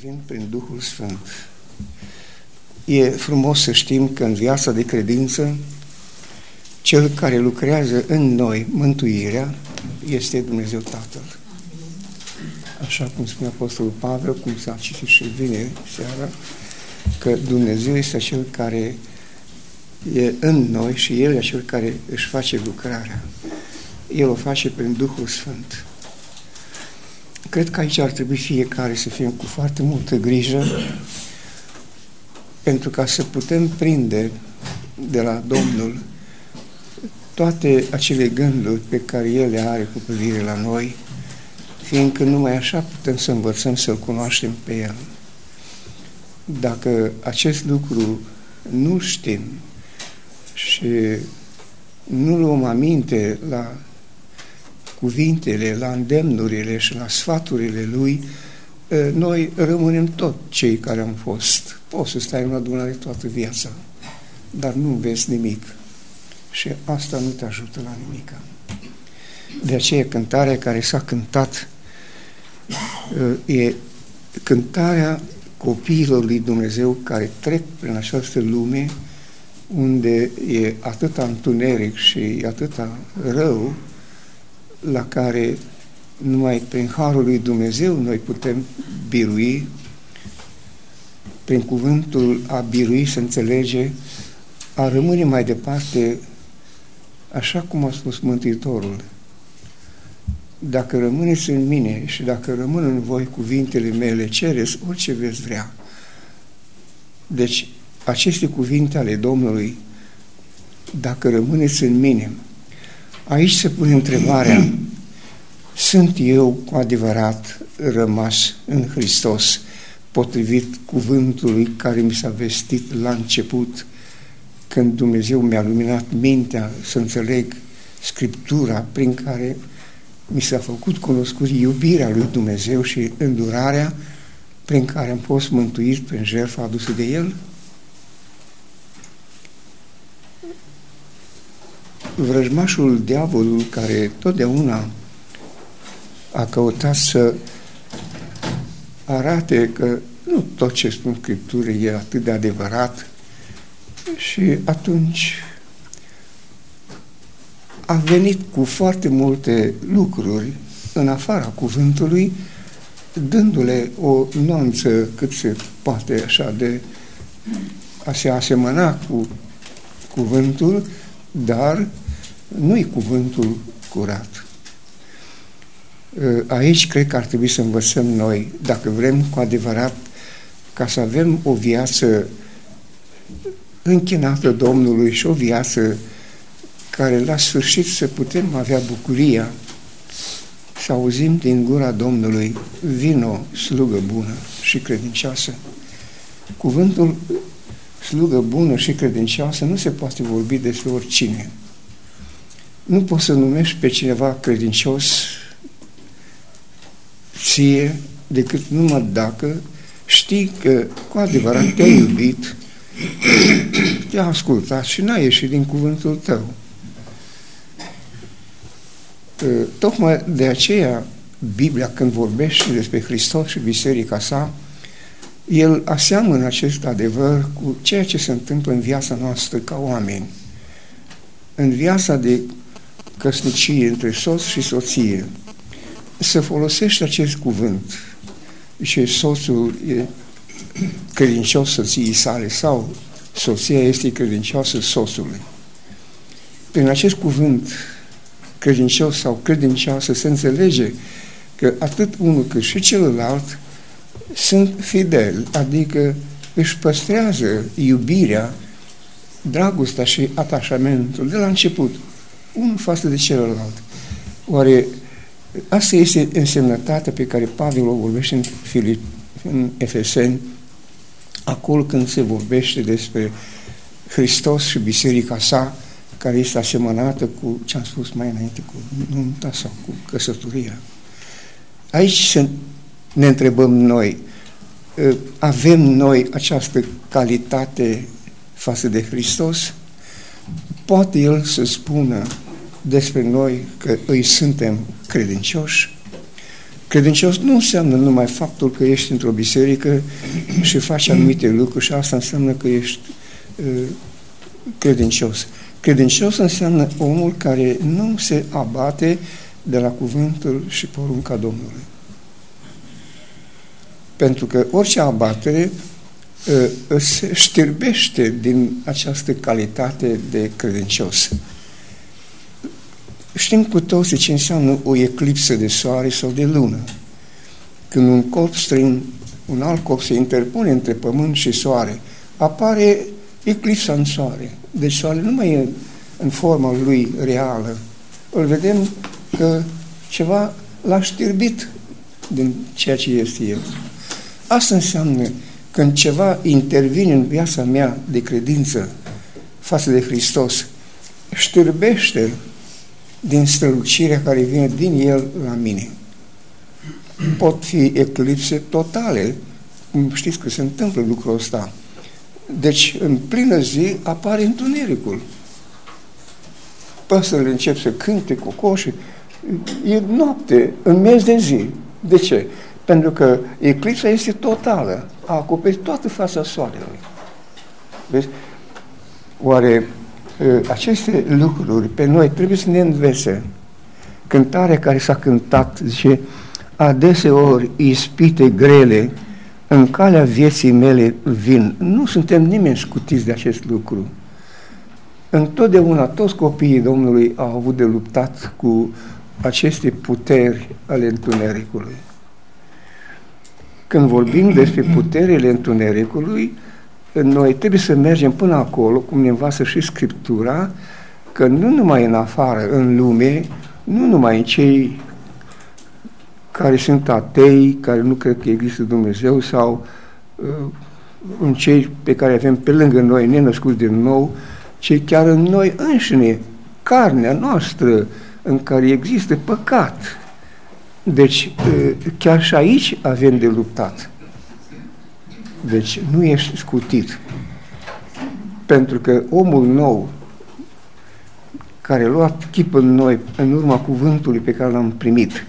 vin prin Duhul Sfânt. E frumos să știm că în viața de credință cel care lucrează în noi mântuirea este Dumnezeu Tatăl. Așa cum spune Apostolul Pavel, cum s-a citit și vine seara, că Dumnezeu este cel care e în noi și El e cel care își face lucrarea. El o face prin Duhul Sfânt. Cred că aici ar trebui fiecare să fim cu foarte multă grijă pentru ca să putem prinde de la Domnul toate acele gânduri pe care El le are cu privire la noi, fiindcă numai așa putem să învățăm să-L cunoaștem pe El. Dacă acest lucru nu știm și nu luăm aminte la cuvintele, la îndemnurile și la sfaturile lui, noi rămânem tot cei care am fost. Poți să stai în adunare toată viața, dar nu vezi nimic. Și asta nu te ajută la nimic. De aceea cântarea care s-a cântat e cântarea copiilor lui Dumnezeu care trec prin această lume unde e atâta întuneric și atâta rău la care numai prin Harul lui Dumnezeu noi putem birui, prin cuvântul a birui să înțelege, a rămâne mai departe, așa cum a spus Mântuitorul. Dacă rămâneți în mine și dacă rămân în voi cuvintele mele, cereți orice veți vrea. Deci, aceste cuvinte ale Domnului, dacă rămâneți în mine, Aici se pune întrebarea, sunt eu cu adevărat rămas în Hristos, potrivit cuvântului care mi s-a vestit la început, când Dumnezeu mi-a luminat mintea să înțeleg Scriptura prin care mi s-a făcut cunoscut iubirea lui Dumnezeu și îndurarea prin care am fost mântuit prin jertfa adusă de El? Vrăjmașul diavolul care totdeauna a căutat să arate că nu tot ce spun Scripturii e atât de adevărat și atunci a venit cu foarte multe lucruri în afara cuvântului, dându-le o nuanță cât se poate așa de a se asemăna cu cuvântul, dar nu-i cuvântul curat. Ă, aici cred că ar trebui să învățăm noi, dacă vrem cu adevărat ca să avem o viață închinată Domnului și o viață care la sfârșit să putem avea bucuria să auzim din gura Domnului vino slugă bună și credincioasă. Cuvântul slugă bună și credincioasă nu se poate vorbi despre oricine. Nu poți să numești pe cineva credincios ție decât numai dacă știi că cu adevărat te-a iubit, te-a ascultat și n-a ieșit din cuvântul tău. Tocmai de aceea Biblia, când vorbește despre Hristos și biserica sa, el aseamănă acest adevăr cu ceea ce se întâmplă în viața noastră ca oameni. În viața de căsnicie între soț și soție, să folosește acest cuvânt. Și soțul e credincios soției sale sau soția este credincioasă soțului. Prin acest cuvânt credincios sau credincioasă se înțelege că atât unul cât și celălalt sunt fideli, adică își păstrează iubirea, dragostea și atașamentul de la început unul față de celălalt. Oare asta este însemnătatea pe care Pavel o vorbește în, Filip, în Efeseni, acolo când se vorbește despre Hristos și biserica sa, care este asemănată cu ce am spus mai înainte, cu nunta sau cu căsătoria. Aici ne întrebăm noi, ă, avem noi această calitate față de Hristos? Poate El să spună despre noi că îi suntem credincioși? Credincios nu înseamnă numai faptul că ești într-o biserică și faci anumite lucruri și asta înseamnă că ești uh, credincios. Credincios înseamnă omul care nu se abate de la cuvântul și porunca Domnului. Pentru că orice abatere uh, se știrbește din această calitate de credincios. Știm cu toții ce înseamnă o eclipsă de soare sau de lună. Când un corp străin, un alt corp se interpune între pământ și soare, apare eclipsa în soare. Deci soarele nu mai e în forma lui reală. Îl vedem că ceva l-a știrbit din ceea ce este el. Asta înseamnă când ceva intervine în viața mea de credință față de Hristos, știrbește din strălucirea care vine din El la mine. Pot fi eclipse totale, știți că se întâmplă lucrul ăsta. Deci, în plină zi, apare întunericul. Păsările încep să cânte, cocoșii. E noapte, în miez de zi. De ce? Pentru că eclipsa este totală. A acoperit toată fața soarelui. Vezi? Oare aceste lucruri pe noi trebuie să ne învețe. Cântarea care s-a cântat zice, adeseori ispite grele în calea vieții mele vin. Nu suntem nimeni scutiți de acest lucru. Întotdeauna toți copiii Domnului au avut de luptat cu aceste puteri ale întunericului. Când vorbim despre puterile întunericului, noi trebuie să mergem până acolo, cum ne învață și Scriptura, că nu numai în afară, în lume, nu numai în cei care sunt atei, care nu cred că există Dumnezeu, sau uh, în cei pe care avem pe lângă noi, nenăscuți din nou, ci chiar în noi înșine, carnea noastră, în care există păcat. Deci, uh, chiar și aici avem de luptat. Deci nu ești scutit. Pentru că omul nou, care a luat chip în noi în urma cuvântului pe care l-am primit,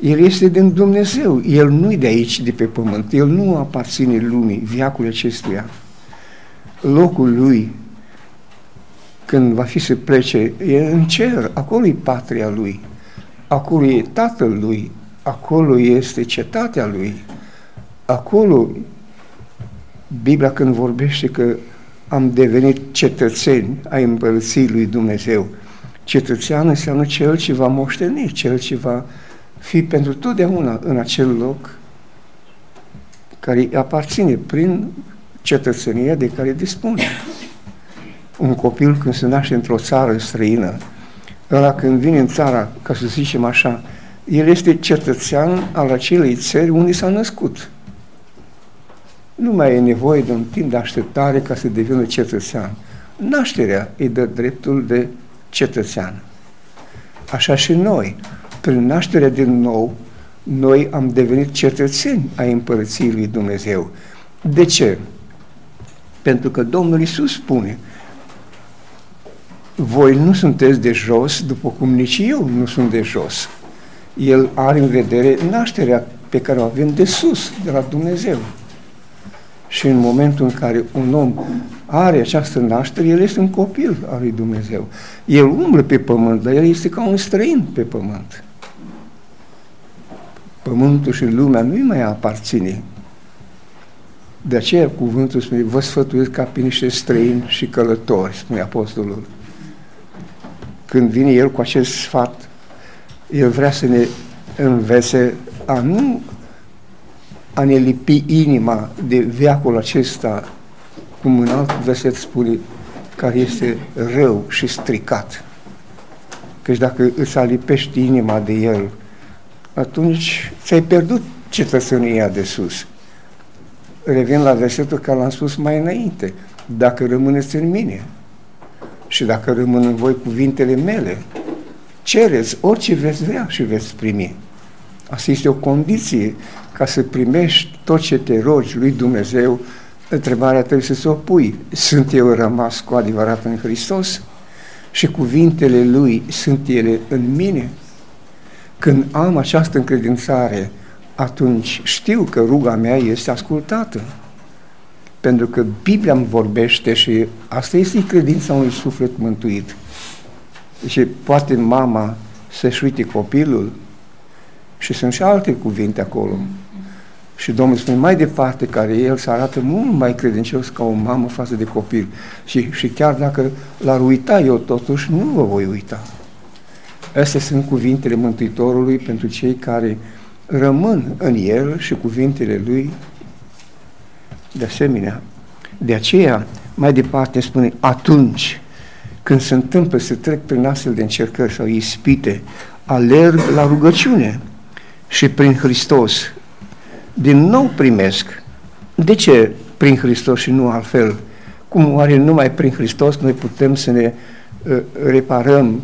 el este din Dumnezeu, el nu-i de aici, de pe pământ, el nu aparține lumii, viacul acestuia. Locul lui, când va fi să plece, e în cer, acolo e patria lui, acolo e tatăl lui, acolo este cetatea lui, acolo Biblia când vorbește că am devenit cetățeni ai împărăției lui Dumnezeu, cetățean înseamnă cel ce va moșteni, cel ce va fi pentru totdeauna în acel loc care îi aparține prin cetățenia de care dispune. Un copil când se naște într-o țară străină, ăla când vine în țara, ca să zicem așa, el este cetățean al acelei țări unde s-a născut nu mai e nevoie de un timp de așteptare ca să devină cetățean. Nașterea îi dă dreptul de cetățean. Așa și noi. Prin nașterea din nou, noi am devenit cetățeni ai Împărăției lui Dumnezeu. De ce? Pentru că Domnul Isus spune voi nu sunteți de jos, după cum nici eu nu sunt de jos. El are în vedere nașterea pe care o avem de sus, de la Dumnezeu. Și în momentul în care un om are această naștere, el este un copil al lui Dumnezeu. El umblă pe pământ, dar el este ca un străin pe pământ. Pământul și lumea nu-i mai aparține. De aceea cuvântul spune, vă sfătuiesc ca pe niște străini și călători, spune apostolul. Când vine el cu acest sfat, el vrea să ne învețe a nu a ne lipi inima de veacul acesta, cum în alt verset spune, care este rău și stricat. Căci dacă îți alipești inima de el, atunci ți-ai pierdut cetățenia de sus. Revin la versetul care l-am spus mai înainte. Dacă rămâneți în mine și dacă rămân în voi cuvintele mele, cereți orice veți vrea și veți primi. Asta este o condiție ca să primești tot ce te rogi lui Dumnezeu, întrebarea trebuie să se o pui. Sunt eu rămas cu adevărat în Hristos? Și cuvintele Lui sunt ele în mine? Când am această încredințare, atunci știu că ruga mea este ascultată. Pentru că Biblia îmi vorbește și asta este credința unui suflet mântuit. Și poate mama să-și uite copilul și sunt și alte cuvinte acolo. Și Domnul spune mai departe, care el se arată mult mai credincios ca o mamă față de copil. Și, și chiar dacă l-ar uita eu, totuși nu vă voi uita. Astea sunt cuvintele Mântuitorului pentru cei care rămân în el și cuvintele lui de asemenea. De aceea, mai departe spune, atunci când se întâmplă să trec prin astfel de încercări sau ispite, alerg la rugăciune și prin Hristos din nou primesc. De ce prin Hristos și nu altfel? Cum oare numai prin Hristos noi putem să ne uh, reparăm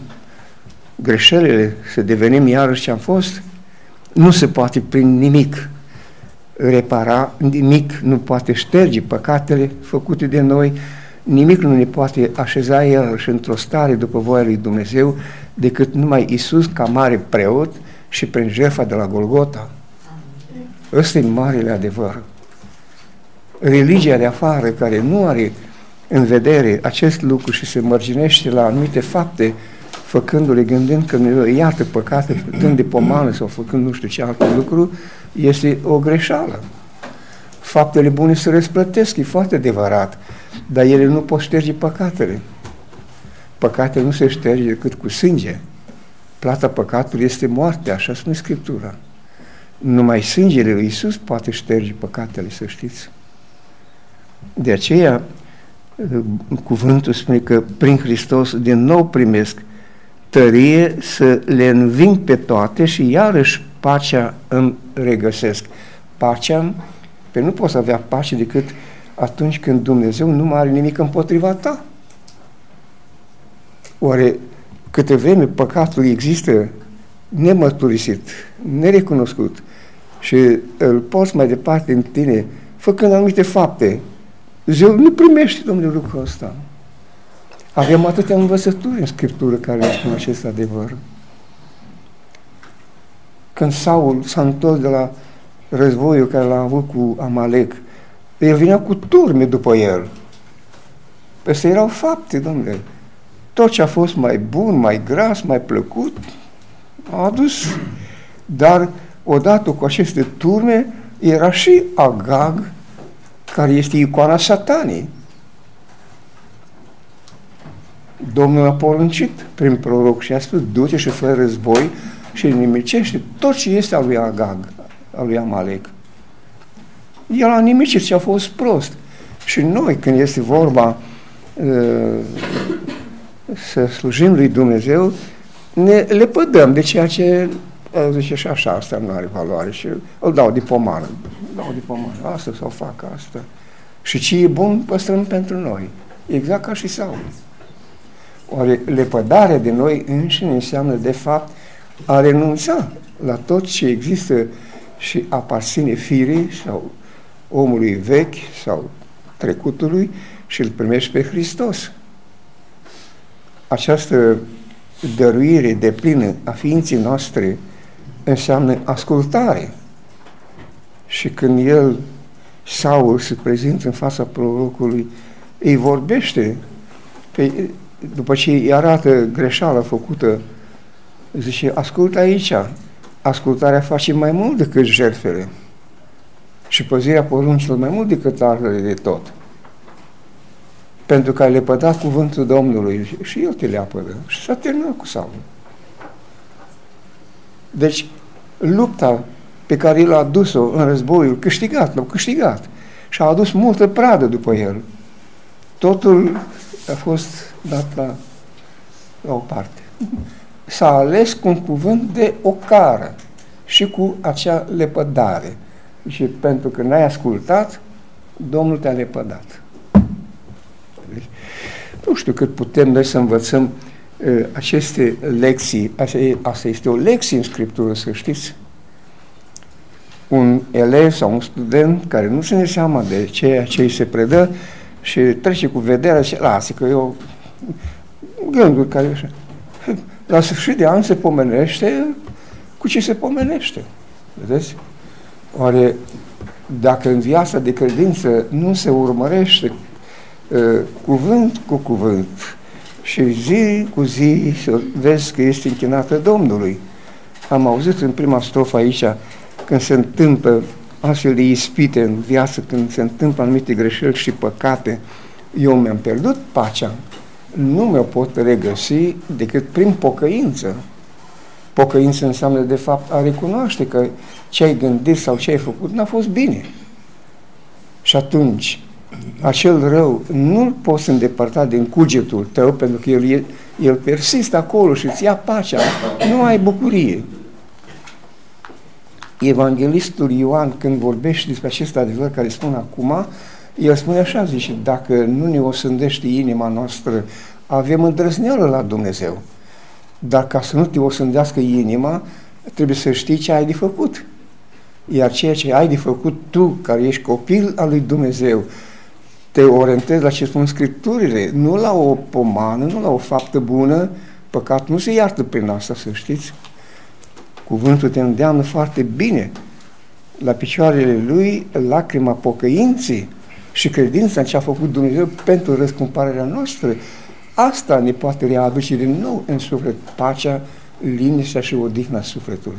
greșelile, să devenim iarăși ce am fost? Nu se poate prin nimic repara, nimic nu poate șterge păcatele făcute de noi, nimic nu ne poate așeza iarăși într-o stare după voia lui Dumnezeu decât numai Isus ca mare preot și prin jertfa de la Golgota. Ăsta e marele adevăr. Religia de afară, care nu are în vedere acest lucru și se mărginește la anumite fapte, făcându-le, gândind că nu iată păcate, dând de pomană sau făcând nu știu ce alte lucru, este o greșeală. Faptele bune se răsplătesc, e foarte adevărat, dar ele nu pot șterge păcatele. Păcatele nu se șterge decât cu sânge. Plata păcatului este moartea, așa spune Scriptura. Numai sângele lui Iisus poate șterge păcatele, să știți. De aceea, cuvântul spune că prin Hristos din nou primesc tărie să le înving pe toate și iarăși pacea îmi regăsesc. Pacea, pe nu poți avea pace decât atunci când Dumnezeu nu mai are nimic împotriva ta. Oare câte vreme păcatul există nemărturisit, nerecunoscut și îl poți mai departe în tine, făcând anumite fapte, Dumnezeu nu primește, domnule, lucrul ăsta. Avem atâtea învățături în Scriptură care ne spun acest adevăr. Când Saul s-a întors de la războiul care l-a avut cu Amalek, el vinea cu turme după el. Peste erau fapte, domnule. Tot ce a fost mai bun, mai gras, mai plăcut, a adus. Dar odată cu aceste turme era și Agag, care este icoana satanii. Domnul a poruncit prin proroc și a spus, du-te și fă război și nimicește tot ce este al lui Agag, al lui Amalek. El a nimicit și a fost prost. Și noi, când este vorba uh, să slujim lui Dumnezeu, ne lepădăm de ceea ce zice și așa, asta nu are valoare și îl dau de pomană. Dau de pomană, asta sau fac asta. Și ce e bun păstrăm pentru noi. Exact ca și Saul. Oare lepădarea de noi înșine înseamnă, de fapt, a renunța la tot ce există și aparține firii sau omului vechi sau trecutului și îl primești pe Hristos. Această dăruire de plină a ființei noastre înseamnă ascultare. Și când el, Saul, se prezintă în fața prorocului, îi vorbește pe după ce îi arată greșeala făcută, zice, ascultă aici, ascultarea face mai mult decât jertfele și păzirea poruncilor mai mult decât artele de tot. Pentru că ai lepădat cuvântul Domnului și El te leapădă. Și s-a terminat cu Saul. Deci, lupta pe care el a adus-o în războiul câștigat, l-a câștigat. Și a adus multă pradă după el. Totul a fost dat la, la o parte. S-a ales cu un cuvânt de ocară și cu acea lepădare. Și pentru că n-ai ascultat, Domnul te-a lepădat. Deci, nu știu cât putem noi să învățăm uh, aceste lecții. Asta, e, asta este o lecție în Scriptură, să știți. Un elev sau un student care nu ține seama de ceea ce îi se predă și trece cu vederea și lasă că eu gândul care așa. La sfârșit de an se pomenește cu ce se pomenește. Vedeți? Oare dacă în viața de credință nu se urmărește uh, cuvânt cu cuvânt și zi cu zi să vezi că este închinată Domnului. Am auzit în prima strofă aici, când se întâmplă astfel de ispite în viață, când se întâmplă anumite greșeli și păcate, eu mi-am pierdut pacea, nu mi-o pot regăsi decât prin pocăință. Pocăință înseamnă, de fapt, a recunoaște că ce ai gândit sau ce ai făcut n-a fost bine. Și atunci, acel rău nu-l poți îndepărta din cugetul tău, pentru că el, el persistă acolo și îți ia pacea, nu ai bucurie. Evanghelistul Ioan, când vorbește despre acest adevăr care spun acum, el spune așa, zice, dacă nu ne osândește inima noastră, avem îndrăzneală la Dumnezeu. Dar ca să nu te osândească inima, trebuie să știi ce ai de făcut. Iar ceea ce ai de făcut tu, care ești copil al lui Dumnezeu, te orientezi la ce spun Scripturile, nu la o pomană, nu la o faptă bună, păcat nu se iartă prin asta, să știți. Cuvântul te îndeamnă foarte bine. La picioarele lui, lacrima pocăinții și credința în ce a făcut Dumnezeu pentru răscumpărarea noastră, asta ne poate readuce din nou în suflet pacea, liniștea și odihna sufletului.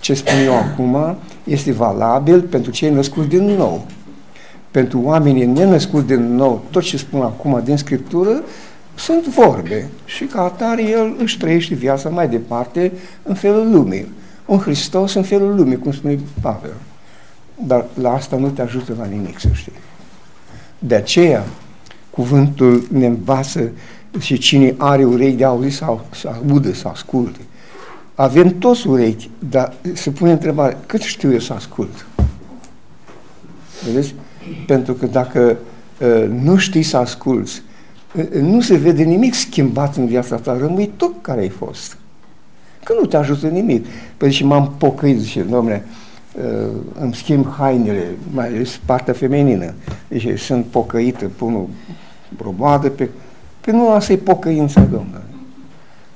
Ce spun eu acum este valabil pentru cei născuți din nou. Pentru oamenii nenăscuți din nou, tot ce spun acum din Scriptură, sunt vorbe și ca atare el își trăiește viața mai departe în felul lumii. Un Hristos în felul lumii, cum spune Pavel. Dar la asta nu te ajută la nimic, să știi. De aceea, cuvântul ne învață și cine are urechi de auzit sau să audă, să asculte. Avem toți urechi, dar se pune întrebarea, cât știu eu să ascult? Vedeți? Pentru că dacă uh, nu știi să asculți, uh, nu se vede nimic schimbat în viața ta, rămâi tot care ai fost. Că nu te ajută nimic. Păi și m-am pocăit, zice, domnule, uh, îmi schimb hainele, mai ales partea feminină. Deci sunt pocăită, pun o bromoadă pe... Păi nu asta e pocăința, domnule.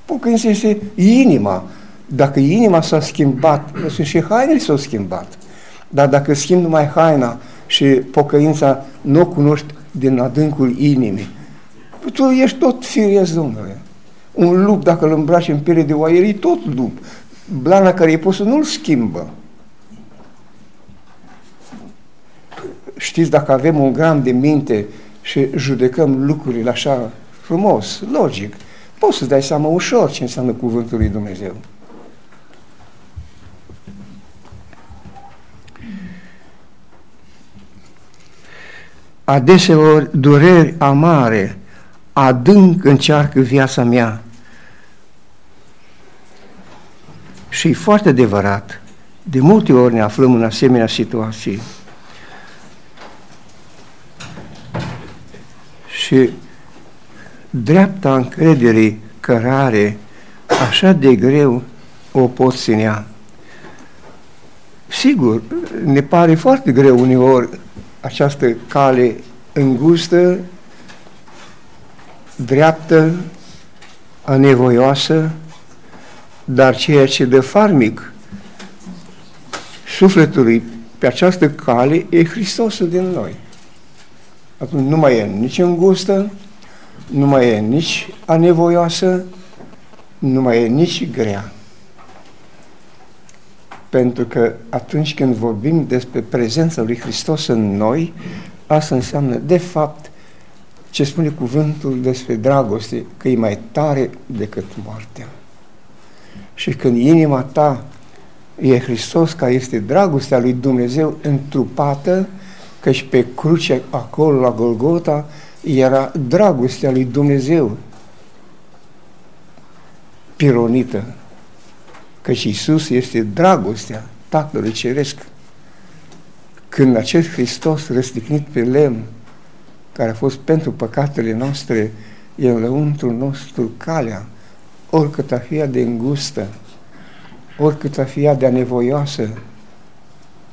Pocăința este inima. Dacă inima s-a schimbat, și hainele s-au schimbat. Dar dacă schimb numai haina și pocăința nu o cunoști din adâncul inimii, tu ești tot firesc, domnule. Un lup, dacă îl îmbraci în piele de oaier, e tot lup. Blana care e pusă nu-l schimbă. Știți, dacă avem un gram de minte și judecăm lucrurile așa frumos, logic, poți să dai seama ușor ce înseamnă cuvântul lui Dumnezeu. Adeseori dureri amare adânc încearcă viața mea. Și e foarte adevărat, de multe ori ne aflăm în asemenea situații. Și dreapta încrederii cărare așa de greu o pot ținea. Sigur, ne pare foarte greu uneori această cale îngustă, dreaptă, anevoioasă, dar ceea ce dă farmic sufletului pe această cale e Hristosul din noi. Atunci nu mai e nici îngustă, nu mai e nici anevoioasă, nu mai e nici grea. Pentru că atunci când vorbim despre prezența lui Hristos în noi, asta înseamnă, de fapt, ce spune cuvântul despre dragoste, că e mai tare decât moartea. Și când inima ta e Hristos, care este dragostea lui Dumnezeu întrupată, căci pe cruce acolo la Golgota era dragostea lui Dumnezeu pironită, căci Iisus este dragostea Tatălui Ceresc. Când acest Hristos răstignit pe lemn, care a fost pentru păcatele noastre, e în lăuntru nostru calea, oricât a fi ea de îngustă, oricât a fi ea de anevoioasă,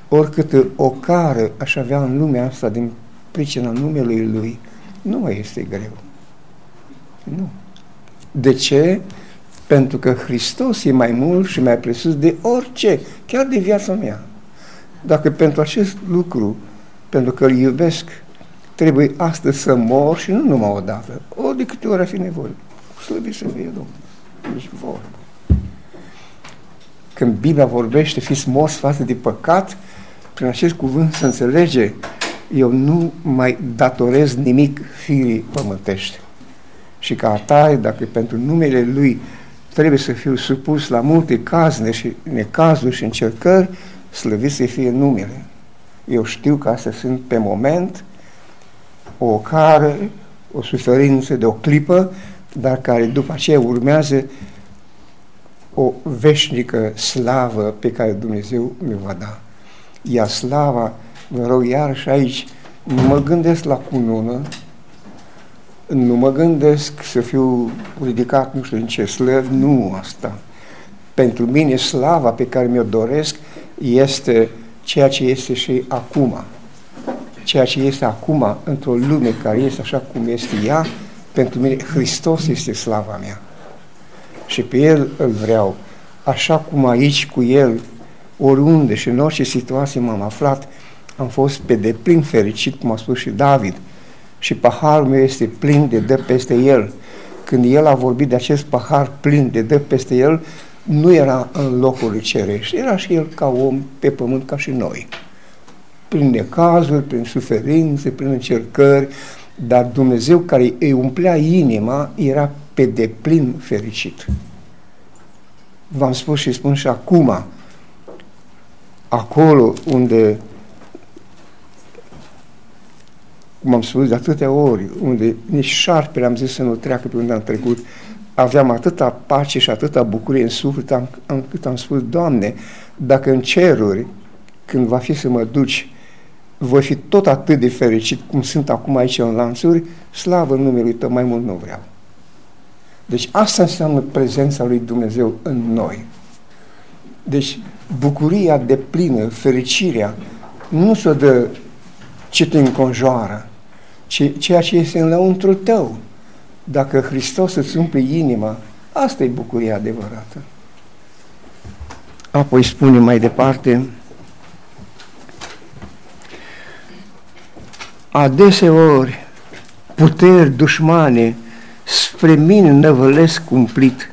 oricât o cară aș avea în lumea asta din pricina numelui Lui, nu mai este greu. Nu. De ce? Pentru că Hristos e mai mult și mai presus de orice, chiar de viața mea. Dacă pentru acest lucru, pentru că îl iubesc, trebuie astăzi să mor și nu numai o dată, o de câte ori ar fi nevoie. Slăvit să fie Domnul. Deci vor. Când Biblia vorbește, fiți morți față de păcat, prin acest cuvânt să înțelege, eu nu mai datorez nimic firii pământești. Și ca atare, dacă pentru numele Lui trebuie să fiu supus la multe cazne și necazuri și încercări, slăvit să fie numele. Eu știu că astea sunt pe moment o care, o suferință de o clipă, dar care după aceea urmează o veșnică slavă pe care Dumnezeu mi va da. Ia slava, vă rog iarăși aici, nu mă gândesc la cunună, nu mă gândesc să fiu ridicat nu știu în ce slăv, nu asta. Pentru mine slava pe care mi-o doresc este ceea ce este și acum. Ceea ce este acum într-o lume care este așa cum este ea, pentru mine Hristos este slava mea. Și pe El îl vreau. Așa cum aici cu El, oriunde și în orice situație m-am aflat, am fost pe deplin fericit, cum a spus și David. Și paharul meu este plin de dă peste El. Când El a vorbit de acest pahar plin de dă peste El, nu era în locul cerești, era și El ca om pe pământ ca și noi. Prin necazuri, prin suferințe, prin încercări, dar Dumnezeu care îi umplea inima era pe deplin fericit. V-am spus și spun și acum, acolo unde, cum am spus de atâtea ori, unde nici șarpele am zis să nu treacă pe unde am trecut, aveam atâta pace și atâta bucurie în suflet, am, am, cât am spus, Doamne, dacă în ceruri, când va fi să mă duci, voi fi tot atât de fericit cum sunt acum aici în lanțuri, slavă numelui Tău, mai mult nu vreau. Deci asta înseamnă prezența lui Dumnezeu în noi. Deci bucuria de plină, fericirea, nu se dă ce te înconjoară, ci ceea ce este în lăuntrul tău. Dacă Hristos îți umple inima, asta e bucuria adevărată. Apoi spune mai departe, adeseori puteri dușmane spre mine năvălesc cumplit,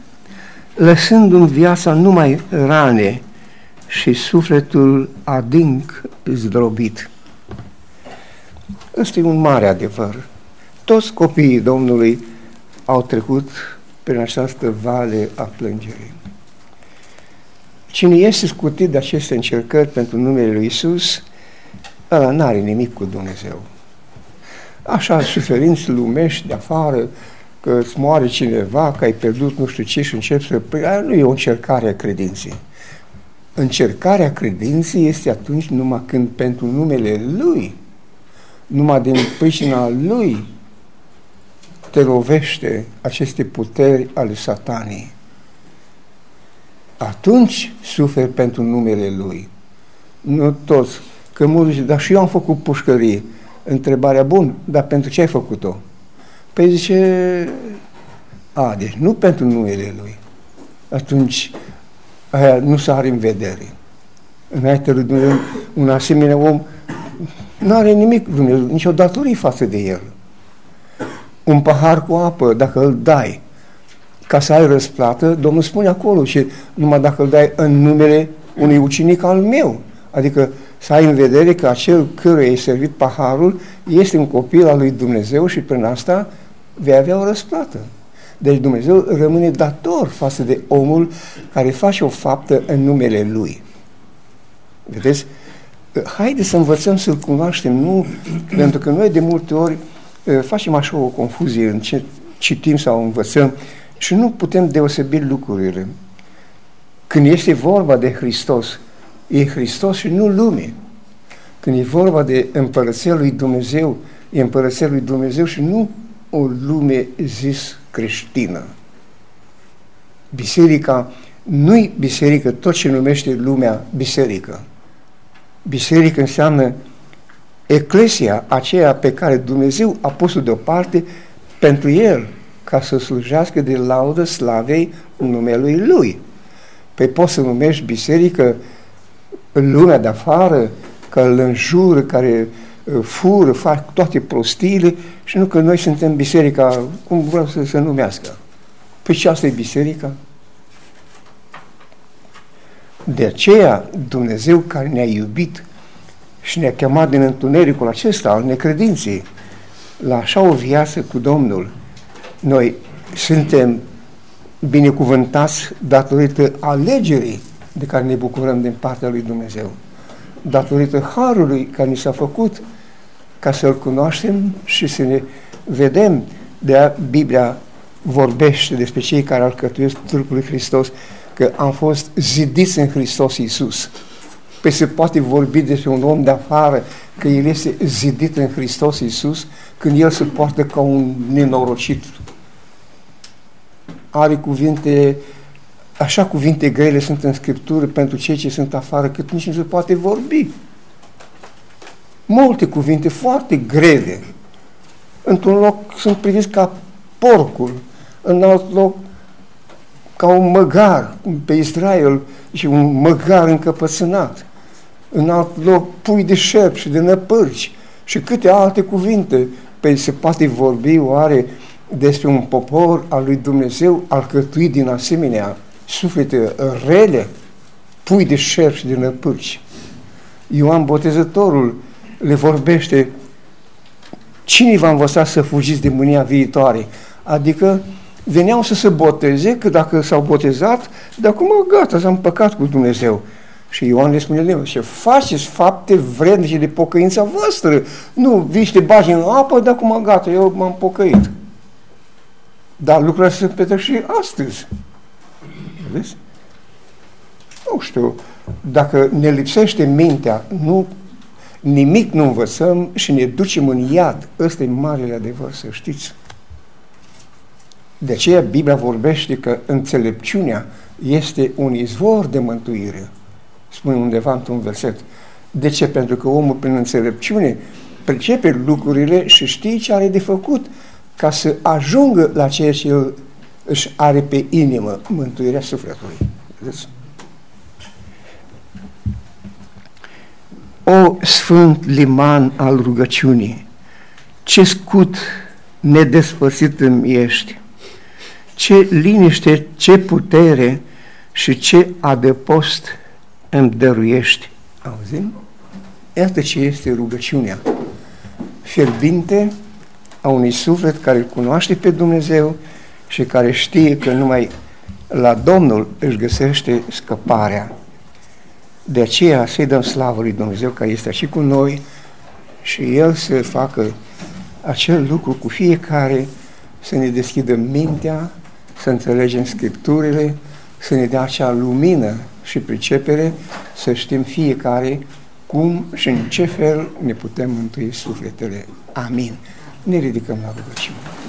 lăsându-mi viața numai rane și sufletul adânc zdrobit. Ăsta e un mare adevăr. Toți copiii Domnului au trecut prin această vale a plângerii. Cine este scutit de aceste încercări pentru numele Lui Isus, ăla n-are nimic cu Dumnezeu. Așa, suferinți lumești de afară, că îți moare cineva, că ai pierdut nu știu ce și începi să... Păi, nu e o încercare a credinței. Încercarea credinței este atunci numai când pentru numele Lui, numai din pricina Lui, te lovește aceste puteri ale satanii. Atunci suferi pentru numele Lui. Nu toți. Că mulți zice, dar și eu am făcut pușcărie. Întrebarea, bun, dar pentru ce ai făcut-o? Păi zice, a, deci nu pentru numele Lui. Atunci aia nu s are în vedere. Înainte lui Dumnezeu, un asemenea om nu are nimic Dumnezeu, nicio datorie față de el. Un pahar cu apă, dacă îl dai ca să ai răsplată, Domnul spune acolo și numai dacă îl dai în numele unui ucinic al meu. Adică să ai în vedere că acel căruia ai servit paharul este un copil al lui Dumnezeu și prin asta vei avea o răsplată. Deci Dumnezeu rămâne dator față de omul care face o faptă în numele Lui. Vedeți? Haide să învățăm să-L cunoaștem, nu? Pentru că noi de multe ori facem așa o confuzie în ce citim sau învățăm și nu putem deosebi lucrurile. Când este vorba de Hristos, e Hristos și nu lume. Când e vorba de împărăția lui Dumnezeu, e împărăția lui Dumnezeu și nu o lume zis creștină. Biserica nu-i biserică tot ce numește lumea biserică. Biserică înseamnă eclesia aceea pe care Dumnezeu a pus-o deoparte pentru El, ca să slujească de laudă slavei numelui Lui. Păi poți să numești biserică în lumea de afară, că îl înjură, care uh, fură, fac toate prostiile și nu că noi suntem biserica, cum vreau să se numească. Păi ce asta e biserica? De aceea Dumnezeu care ne-a iubit și ne-a chemat din întunericul acesta al necredinței la așa o viață cu Domnul, noi suntem binecuvântați datorită alegerii de care ne bucurăm din partea lui Dumnezeu, datorită harului care ni s-a făcut ca să-L cunoaștem și să ne vedem. De a Biblia vorbește despre cei care alcătuiesc trupul lui Hristos, că am fost zidiți în Hristos Iisus. Păi se poate vorbi despre un om de afară că el este zidit în Hristos Iisus când el se poartă ca un nenorocit. Are cuvinte, așa cuvinte grele sunt în Scriptură pentru cei ce sunt afară, cât nici nu se poate vorbi. Multe cuvinte foarte grele. Într-un loc sunt priviți ca porcul, în alt loc ca un măgar pe Israel și un măgar încăpățânat. În alt loc pui de șerp și de năpârci și câte alte cuvinte. Păi se poate vorbi oare despre un popor al lui Dumnezeu alcătuit din asemenea suflete rele, pui de șerp și de năpârci. Ioan Botezătorul le vorbește cine va învăța să fugiți de mânia viitoare? Adică veneau să se boteze, că dacă s-au botezat, de acum gata, s-au împăcat cu Dumnezeu. Și Ioan le spune lui, și faceți fapte vrednice de pocăința voastră. Nu, vii și te bagi în apă, de acum gata, eu m-am pocăit. Dar lucrurile se petrec și astăzi. Vedeți? Nu știu, dacă ne lipsește mintea, nu, nimic nu învățăm și ne ducem în iad. Ăsta e marele adevăr, să știți. De aceea Biblia vorbește că înțelepciunea este un izvor de mântuire. Spune undeva într-un verset. De ce? Pentru că omul prin înțelepciune pricepe lucrurile și știe ce are de făcut ca să ajungă la ceea ce el își are pe inimă, mântuirea sufletului. Vedeți? O sfânt liman al rugăciunii, ce scut nedespărțit îmi ești, ce liniște, ce putere și ce adăpost îmi dăruiești. Auzim? Iată ce este rugăciunea. Fierbinte a unui suflet care îl cunoaște pe Dumnezeu și care știe că numai la Domnul își găsește scăparea. De aceea să-i dăm slavă lui Dumnezeu care este și cu noi și El să facă acel lucru cu fiecare, să ne deschidă mintea, să înțelegem Scripturile, să ne dea acea lumină și pricepere, să știm fiecare cum și în ce fel ne putem mântui sufletele. Amin. Ne ridicăm la rugăciune.